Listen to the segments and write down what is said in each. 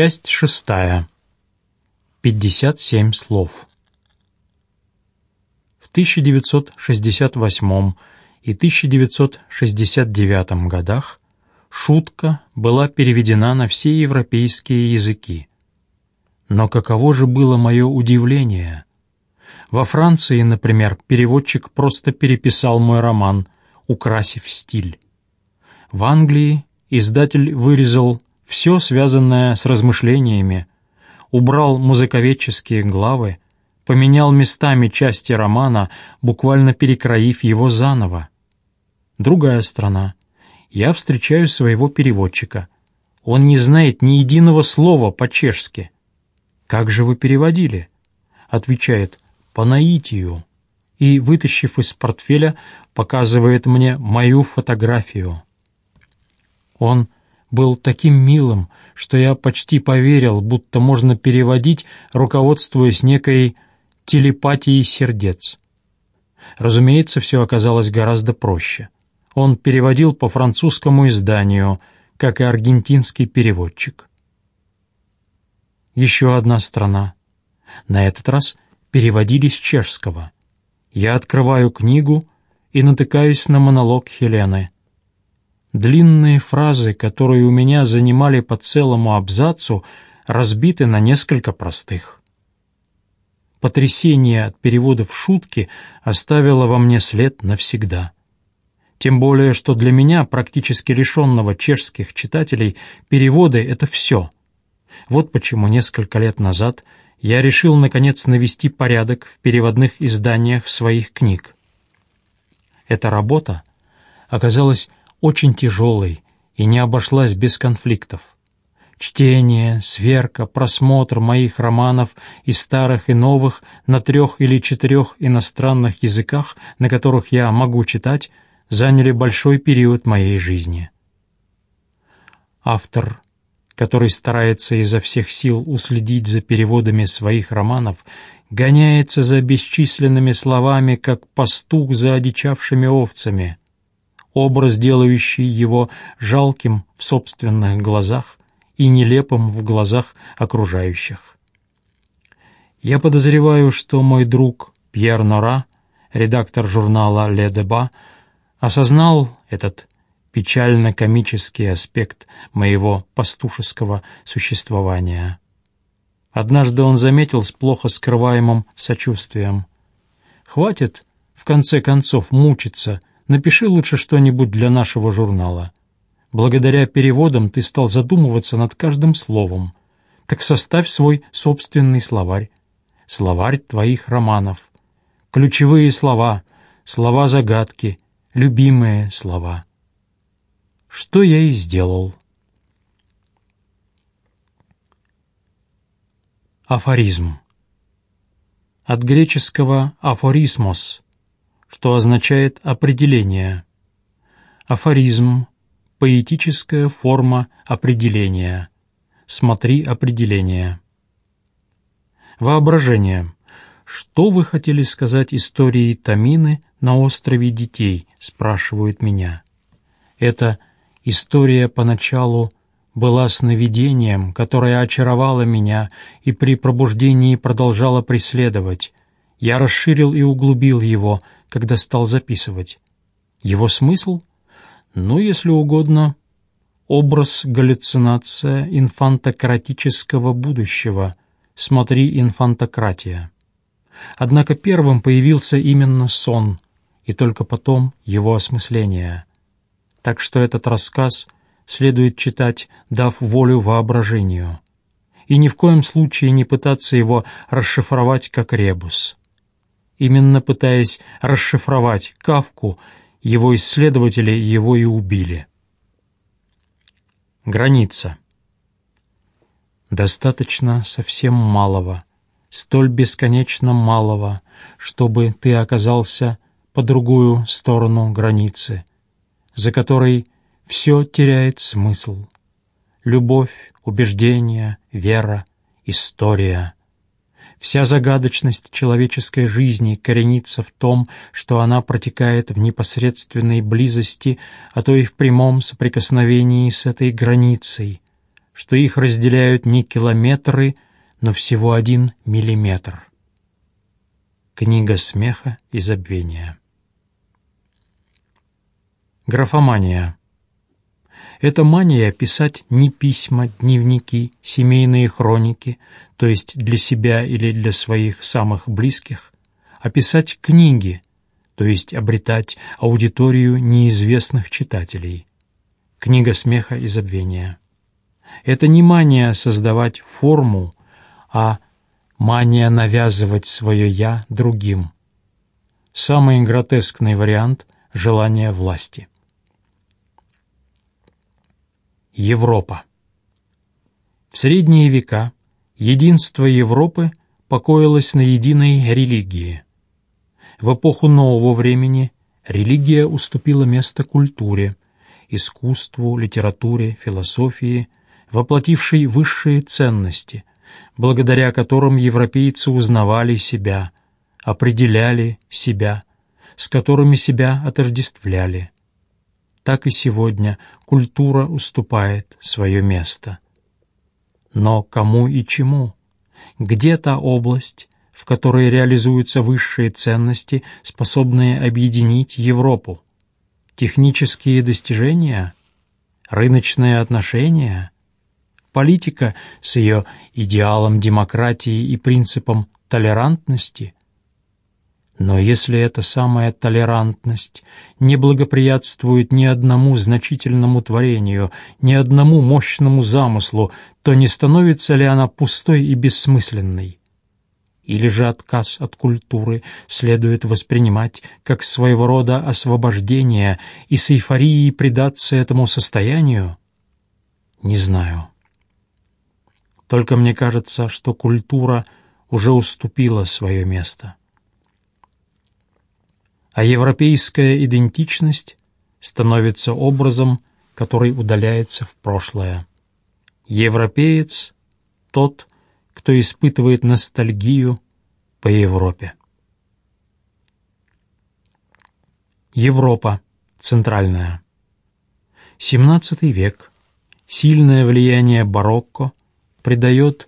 Часть шестая. 57 слов. В 1968 и 1969 годах шутка была переведена на все европейские языки. Но каково же было мое удивление! Во Франции, например, переводчик просто переписал мой роман, украсив стиль. В Англии издатель вырезал все связанное с размышлениями, убрал музыковедческие главы, поменял местами части романа, буквально перекроив его заново. Другая страна. Я встречаю своего переводчика. Он не знает ни единого слова по-чешски. «Как же вы переводили?» Отвечает «по наитию» и, вытащив из портфеля, показывает мне мою фотографию. Он был таким милым, что я почти поверил, будто можно переводить, руководствуясь некой телепатией сердец. Разумеется, все оказалось гораздо проще. Он переводил по французскому изданию, как и аргентинский переводчик. Еще одна страна. На этот раз переводили с чешского. Я открываю книгу и натыкаюсь на монолог Хелены — Длинные фразы, которые у меня занимали по целому абзацу, разбиты на несколько простых. Потрясение от переводов шутки оставило во мне след навсегда. Тем более, что для меня, практически лишенного чешских читателей, переводы — это все. Вот почему несколько лет назад я решил, наконец, навести порядок в переводных изданиях своих книг. Эта работа оказалась очень тяжелой и не обошлась без конфликтов. Чтение, сверка, просмотр моих романов и старых, и новых на трех или четырех иностранных языках, на которых я могу читать, заняли большой период моей жизни. Автор, который старается изо всех сил уследить за переводами своих романов, гоняется за бесчисленными словами, как пастух за одичавшими овцами — образ, делающий его жалким в собственных глазах и нелепым в глазах окружающих. Я подозреваю, что мой друг Пьер Нора, редактор журнала «Ле Деба», осознал этот печально-комический аспект моего пастушеского существования. Однажды он заметил с плохо скрываемым сочувствием. «Хватит, в конце концов, мучиться Напиши лучше что-нибудь для нашего журнала. Благодаря переводам ты стал задумываться над каждым словом. Так составь свой собственный словарь. Словарь твоих романов. Ключевые слова, слова-загадки, любимые слова. Что я и сделал. Афоризм. От греческого «афорисмос» что означает определение. Афоризм – поэтическая форма определения. Смотри определение. Воображение. Что вы хотели сказать историей Тамины на острове детей, спрашивают меня. Это история поначалу была сновидением, которое очаровало меня и при пробуждении продолжало преследовать. Я расширил и углубил его – когда стал записывать. Его смысл? Ну, если угодно, образ галлюцинация инфантократического будущего. Смотри «Инфантократия». Однако первым появился именно сон, и только потом его осмысление. Так что этот рассказ следует читать, дав волю воображению, и ни в коем случае не пытаться его расшифровать как ребус. Именно пытаясь расшифровать Кавку, его исследователи его и убили. Граница. Достаточно совсем малого, столь бесконечно малого, чтобы ты оказался по другую сторону границы, за которой все теряет смысл. Любовь, убеждение, вера, история — Вся загадочность человеческой жизни коренится в том, что она протекает в непосредственной близости, а то и в прямом соприкосновении с этой границей, что их разделяют не километры, но всего один миллиметр. Книга смеха и забвения. Графомания. Это мания писать не письма, дневники, семейные хроники, то есть для себя или для своих самых близких, а писать книги, то есть обретать аудиторию неизвестных читателей. Книга смеха и забвения. Это не мания создавать форму, а мания навязывать свое «я» другим. Самый гротескный вариант — желание власти. Европа. В средние века единство Европы покоилось на единой религии. В эпоху нового времени религия уступила место культуре, искусству, литературе, философии, воплотившей высшие ценности, благодаря которым европейцы узнавали себя, определяли себя, с которыми себя отождествляли. Так и сегодня культура уступает свое место. Но кому и чему? Где та область, в которой реализуются высшие ценности, способные объединить Европу? Технические достижения? Рыночные отношения? Политика с ее идеалом демократии и принципом толерантности? Но если эта самая толерантность не благоприятствует ни одному значительному творению, ни одному мощному замыслу, то не становится ли она пустой и бессмысленной? Или же отказ от культуры следует воспринимать как своего рода освобождение и с эйфорией предаться этому состоянию? Не знаю. Только мне кажется, что культура уже уступила свое место. А европейская идентичность становится образом, который удаляется в прошлое. Европеец — тот, кто испытывает ностальгию по Европе. Европа. Центральная. XVII век. Сильное влияние барокко придает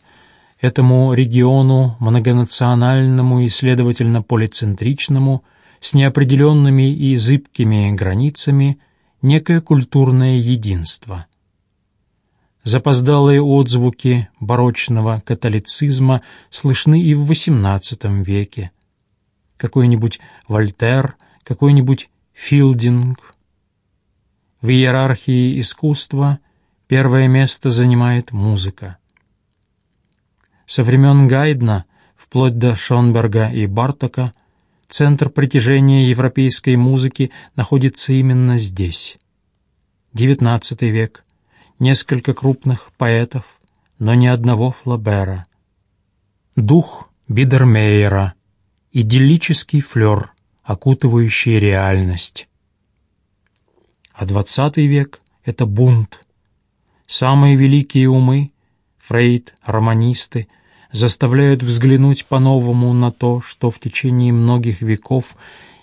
этому региону многонациональному и, следовательно, полицентричному, с неопределенными и зыбкими границами, некое культурное единство. Запоздалые отзвуки барочного католицизма слышны и в XVIII веке. Какой-нибудь Вольтер, какой-нибудь Филдинг. В иерархии искусства первое место занимает музыка. Со времен Гайдна, вплоть до Шонберга и Бартока, центр притяжения европейской музыки находится именно здесь. XIX век — несколько крупных поэтов, но ни одного Флабера. Дух Бидермейера, идиллический флер, окутывающий реальность. А двадцатый век — это бунт. Самые великие умы, Фрейд, романисты, заставляют взглянуть по-новому на то, что в течение многих веков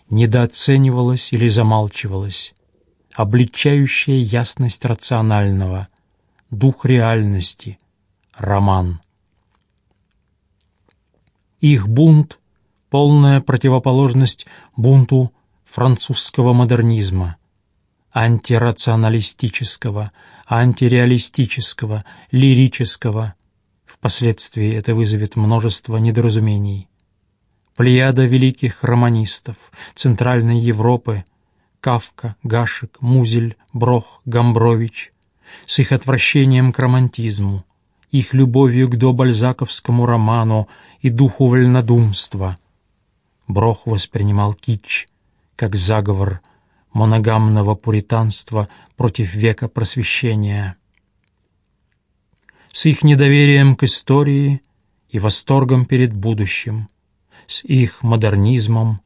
недооценивалось или замалчивалось обличающая ясность рационального, дух реальности, роман. Их бунт — полная противоположность бунту французского модернизма, антирационалистического, антиреалистического, лирического. Впоследствии это вызовет множество недоразумений. Плеяда великих романистов Центральной Европы — Кавка, Гашек, Музель, Брох, Гамбрович, с их отвращением к романтизму, их любовью к добальзаковскому роману и духу вольнодумства. Брох воспринимал кич как заговор моногамного пуританства против века просвещения. С их недоверием к истории и восторгом перед будущим, с их модернизмом,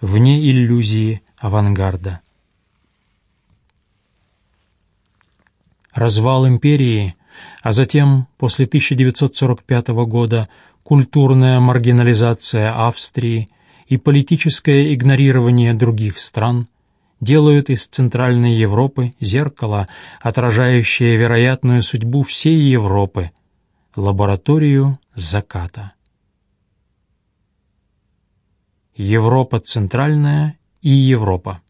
вне иллюзии авангарда. Развал империи, а затем, после 1945 года, культурная маргинализация Австрии и политическое игнорирование других стран делают из Центральной Европы зеркало, отражающее вероятную судьбу всей Европы, лабораторию заката. Европа центральная и Европа.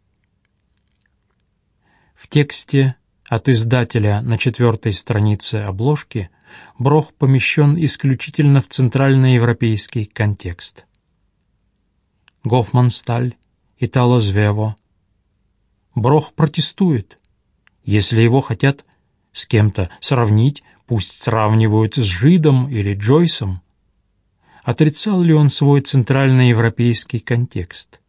В тексте от издателя на четвертой странице обложки Брох помещен исключительно в центральноевропейский контекст. Гофмансталь, Итало Звево. Брох протестует. Если его хотят с кем-то сравнить, пусть сравнивают с Жидом или Джойсом. Отрицал ли он свой центральноевропейский контекст?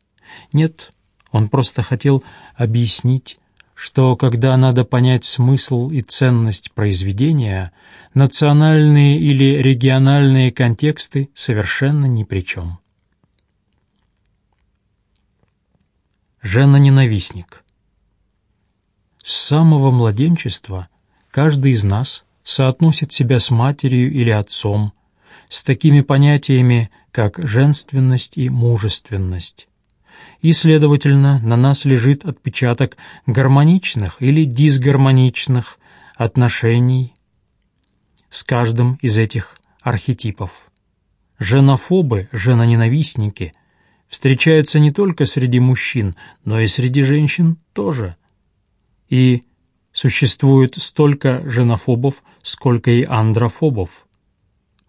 Нет, он просто хотел объяснить, что когда надо понять смысл и ценность произведения, национальные или региональные контексты совершенно ни при чем. Жена-ненавистник С самого младенчества каждый из нас соотносит себя с матерью или отцом, с такими понятиями, как женственность и мужественность. И, следовательно, на нас лежит отпечаток гармоничных или дисгармоничных отношений с каждым из этих архетипов. Женофобы, женоненавистники встречаются не только среди мужчин, но и среди женщин тоже. И существует столько женофобов, сколько и андрофобов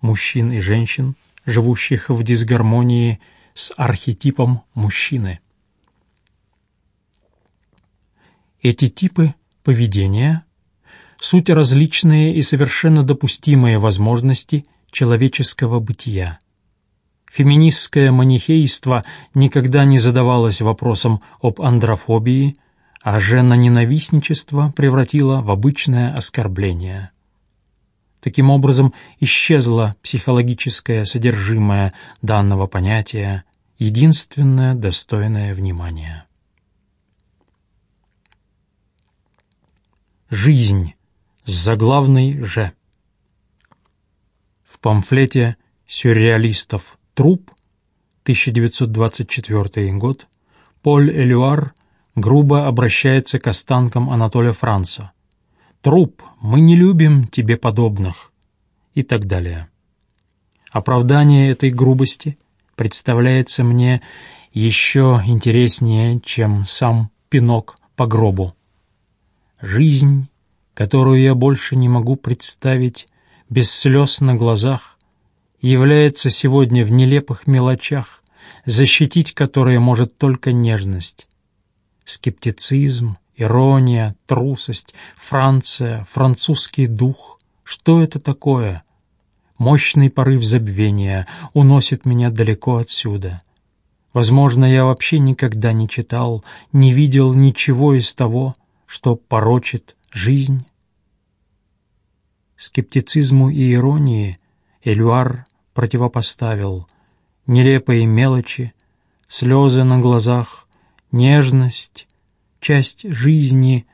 мужчин и женщин, живущих в дисгармонии с архетипом мужчины. Эти типы поведения — суть различные и совершенно допустимые возможности человеческого бытия. Феминистское манихейство никогда не задавалось вопросом об андрофобии, а женоненавистничество превратило в обычное оскорбление. Таким образом, исчезло психологическое содержимое данного понятия, единственное достойное внимания. Жизнь с заглавной «Ж». В памфлете сюрреалистов «Труп» 1924 год Поль Элюар грубо обращается к останкам Анатолия Франца – труп, мы не любим тебе подобных» и так далее. Оправдание этой грубости представляется мне еще интереснее, чем сам пинок по гробу. Жизнь, которую я больше не могу представить без слез на глазах, является сегодня в нелепых мелочах, защитить которые может только нежность. Скептицизм, Ирония, трусость, Франция, французский дух. Что это такое? Мощный порыв забвения уносит меня далеко отсюда. Возможно, я вообще никогда не читал, не видел ничего из того, что порочит жизнь. Скептицизму и иронии Элюар противопоставил нелепые мелочи, слезы на глазах, нежность, часть жизни,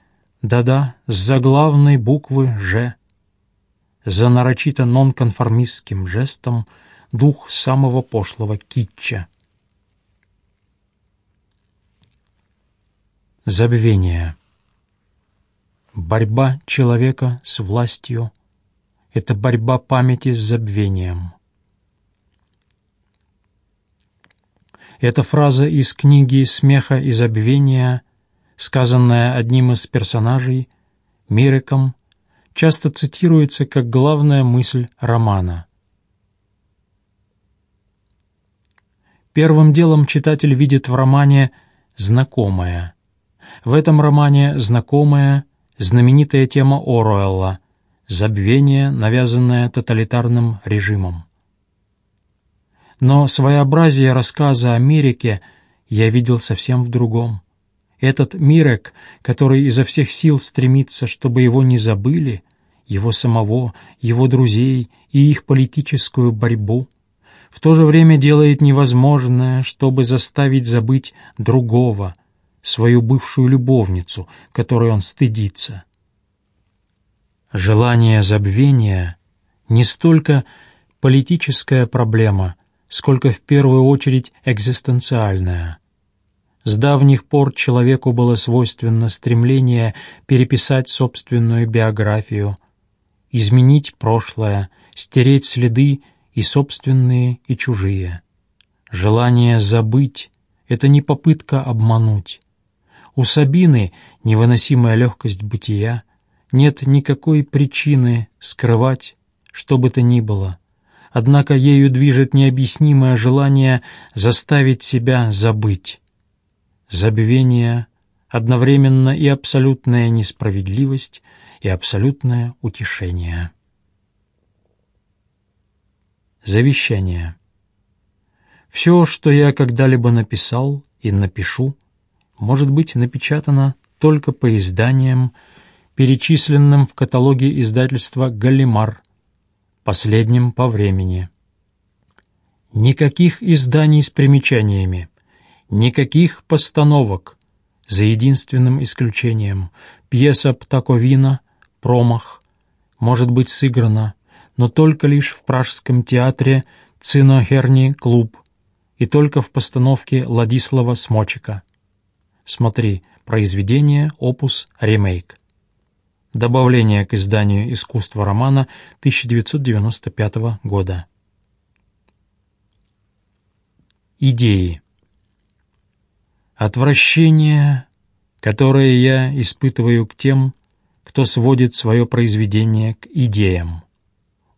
да-да, с заглавной буквы «Ж». За нарочито нонконформистским жестом дух самого пошлого китча. Забвение. Борьба человека с властью — это борьба памяти с забвением. Эта фраза из книги «Смеха и забвения» сказанное одним из персонажей, Миреком, часто цитируется как главная мысль романа. Первым делом читатель видит в романе «знакомое». В этом романе «знакомая» знаменитая тема Оруэлла — забвение, навязанное тоталитарным режимом. Но своеобразие рассказа Америке я видел совсем в другом. Этот Мирек, который изо всех сил стремится, чтобы его не забыли, его самого, его друзей и их политическую борьбу, в то же время делает невозможное, чтобы заставить забыть другого, свою бывшую любовницу, которой он стыдится. Желание забвения не столько политическая проблема, сколько в первую очередь экзистенциальная. С давних пор человеку было свойственно стремление переписать собственную биографию, изменить прошлое, стереть следы и собственные, и чужие. Желание забыть — это не попытка обмануть. У Сабины невыносимая легкость бытия, нет никакой причины скрывать, что бы то ни было. Однако ею движет необъяснимое желание заставить себя забыть. Забвение — одновременно и абсолютная несправедливость, и абсолютное утешение. Завещание. Все, что я когда-либо написал и напишу, может быть напечатано только по изданиям, перечисленным в каталоге издательства «Галимар», последним по времени. Никаких изданий с примечаниями, никаких постановок, за единственным исключением. Пьеса Птаковина «Промах» может быть сыграна, но только лишь в Пражском театре Цинохерни клуб и только в постановке Ладислава Смочика. Смотри, произведение, опус, ремейк. Добавление к изданию «Искусство романа» 1995 года. Идеи. Отвращение, которое я испытываю к тем, кто сводит свое произведение к идеям.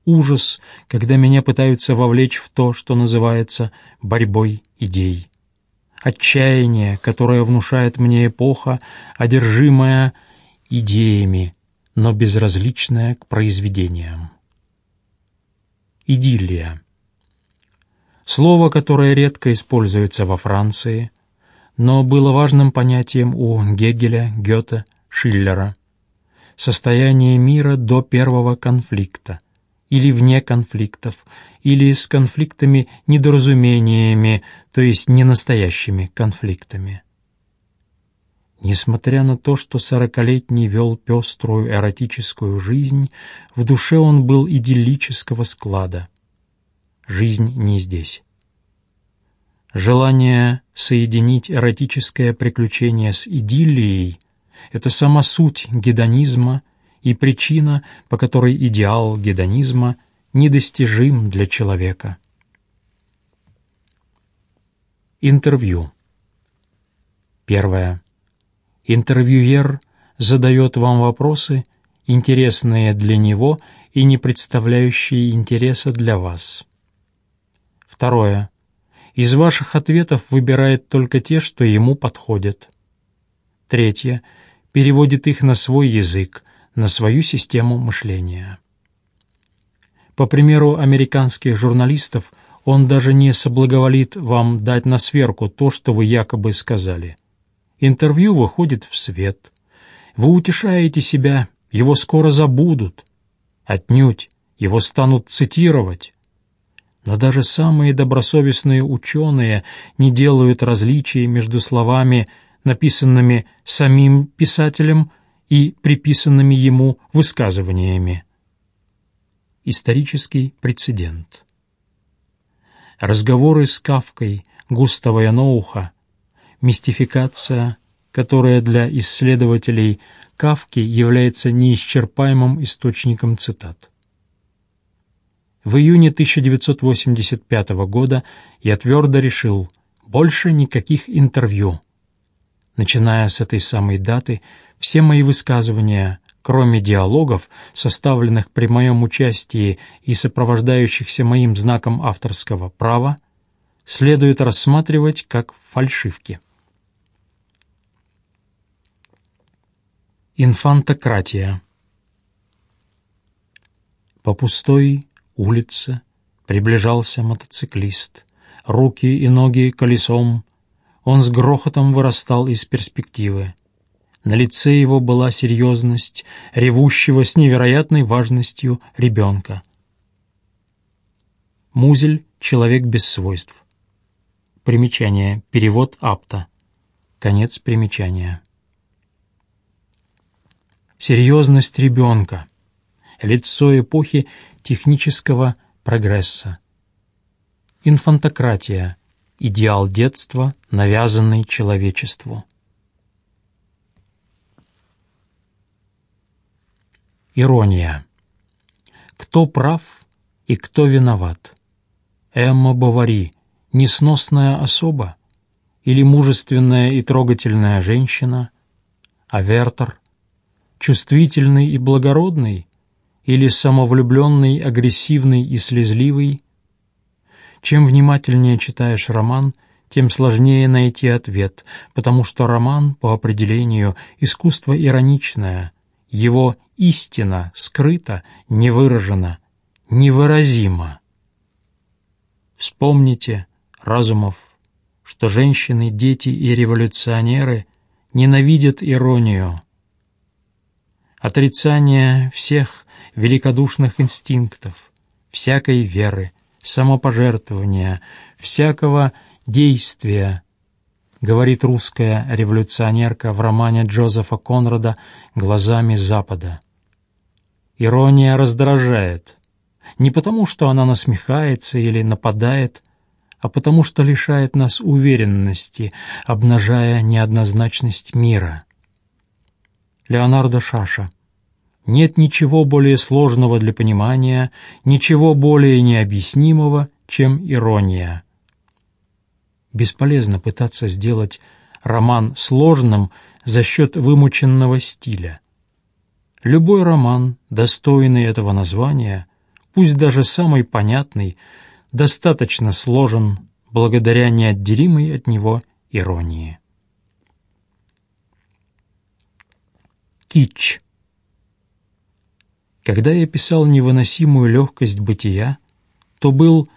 Ужас, когда меня пытаются вовлечь в то, что называется борьбой идей. Отчаяние, которое внушает мне эпоха, одержимая идеями, но безразличная к произведениям. Идиллия. Слово, которое редко используется во Франции, но было важным понятием у Гегеля, Гёте, Шиллера. Состояние мира до первого конфликта, или вне конфликтов, или с конфликтами-недоразумениями, то есть ненастоящими конфликтами. Несмотря на то, что сорокалетний вел пеструю эротическую жизнь, в душе он был идиллического склада. Жизнь не здесь. Желание соединить эротическое приключение с идиллией — это сама суть гедонизма и причина, по которой идеал гедонизма недостижим для человека. Интервью. Первое. Интервьюер задает вам вопросы, интересные для него и не представляющие интереса для вас. Второе. Из ваших ответов выбирает только те, что ему подходят. Третье. Переводит их на свой язык, на свою систему мышления. По примеру американских журналистов, он даже не соблаговолит вам дать на сверку то, что вы якобы сказали. Интервью выходит в свет. Вы утешаете себя, его скоро забудут. Отнюдь, его станут цитировать. Но даже самые добросовестные ученые не делают различий между словами, написанными самим писателем, и приписанными ему высказываниями. Исторический прецедент. Разговоры с Кавкой Густава Яноуха мистификация, которая для исследователей Кавки является неисчерпаемым источником цитат. В июне 1985 года я твердо решил больше никаких интервью. Начиная с этой самой даты, все мои высказывания, кроме диалогов, составленных при моем участии и сопровождающихся моим знаком авторского права, следует рассматривать как фальшивки. Инфантократия. По пустой улице приближался мотоциклист. Руки и ноги колесом. Он с грохотом вырастал из перспективы. На лице его была серьезность, ревущего с невероятной важностью ребенка. Музель — человек без свойств. Примечание. Перевод Апта. Конец примечания серьезность ребенка, лицо эпохи технического прогресса. Инфантократия, идеал детства, навязанный человечеству. Ирония. Кто прав и кто виноват? Эмма Бавари, несносная особа или мужественная и трогательная женщина? А Вертер, чувствительный и благородный или самовлюбленный, агрессивный и слезливый? Чем внимательнее читаешь роман, тем сложнее найти ответ, потому что роман, по определению, искусство ироничное, его истина скрыта, не выражена, невыразима. Вспомните, Разумов, что женщины, дети и революционеры ненавидят иронию. Отрицание всех великодушных инстинктов, всякой веры, самопожертвования, всякого действия, говорит русская революционерка в романе Джозефа Конрада «Глазами Запада». Ирония раздражает, не потому, что она насмехается или нападает, а потому что лишает нас уверенности, обнажая неоднозначность мира. Леонардо Шаша нет ничего более сложного для понимания, ничего более необъяснимого, чем ирония. Бесполезно пытаться сделать роман сложным за счет вымученного стиля. Любой роман, достойный этого названия, пусть даже самый понятный, достаточно сложен благодаря неотделимой от него иронии. Кич Когда я писал невыносимую легкость бытия, то был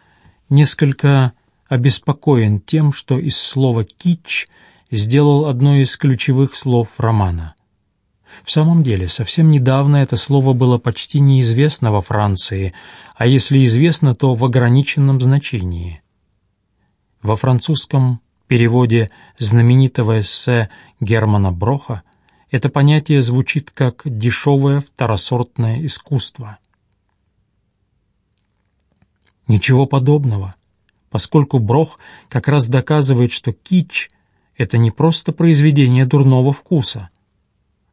несколько обеспокоен тем, что из слова «кич» сделал одно из ключевых слов романа. В самом деле, совсем недавно это слово было почти неизвестно во Франции, а если известно, то в ограниченном значении. Во французском переводе знаменитого эссе Германа Броха это понятие звучит как «дешевое второсортное искусство». Ничего подобного, поскольку Брох как раз доказывает, что кич — это не просто произведение дурного вкуса —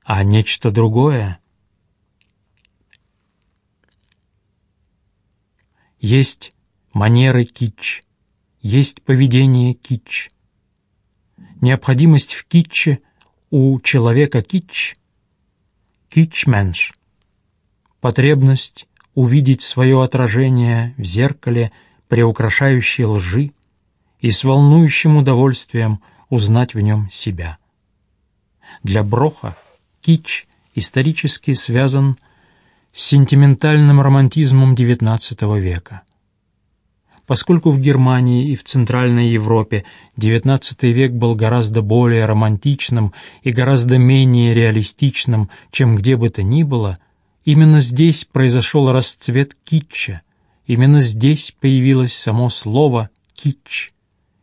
а нечто другое. Есть манеры кич, есть поведение кич. Необходимость в китче у человека кич, кичменш. Потребность увидеть свое отражение в зеркале приукрашающей лжи и с волнующим удовольствием узнать в нем себя. Для Броха — кич исторически связан с сентиментальным романтизмом XIX века. Поскольку в Германии и в Центральной Европе XIX век был гораздо более романтичным и гораздо менее реалистичным, чем где бы то ни было, именно здесь произошел расцвет китча, именно здесь появилось само слово «китч»,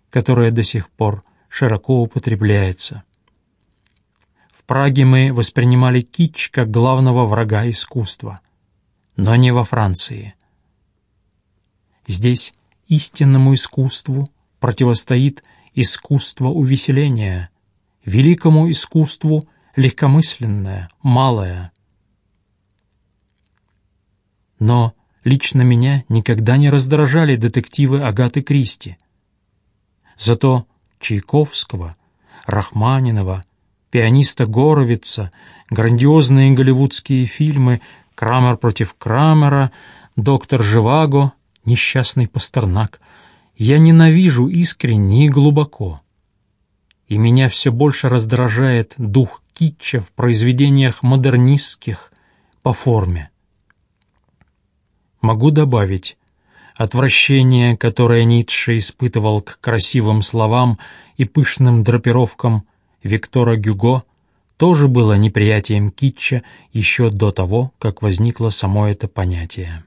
которое до сих пор широко употребляется. Праге мы воспринимали кич как главного врага искусства, но не во Франции. Здесь истинному искусству противостоит искусство увеселения, великому искусству легкомысленное, малое. Но лично меня никогда не раздражали детективы Агаты Кристи. Зато Чайковского, Рахманинова, пианиста Горовица, грандиозные голливудские фильмы «Крамер против Крамера», «Доктор Живаго», «Несчастный Пастернак». Я ненавижу искренне и глубоко. И меня все больше раздражает дух китча в произведениях модернистских по форме. Могу добавить, отвращение, которое Ницше испытывал к красивым словам и пышным драпировкам Виктора Гюго тоже было неприятием китча еще до того, как возникло само это понятие.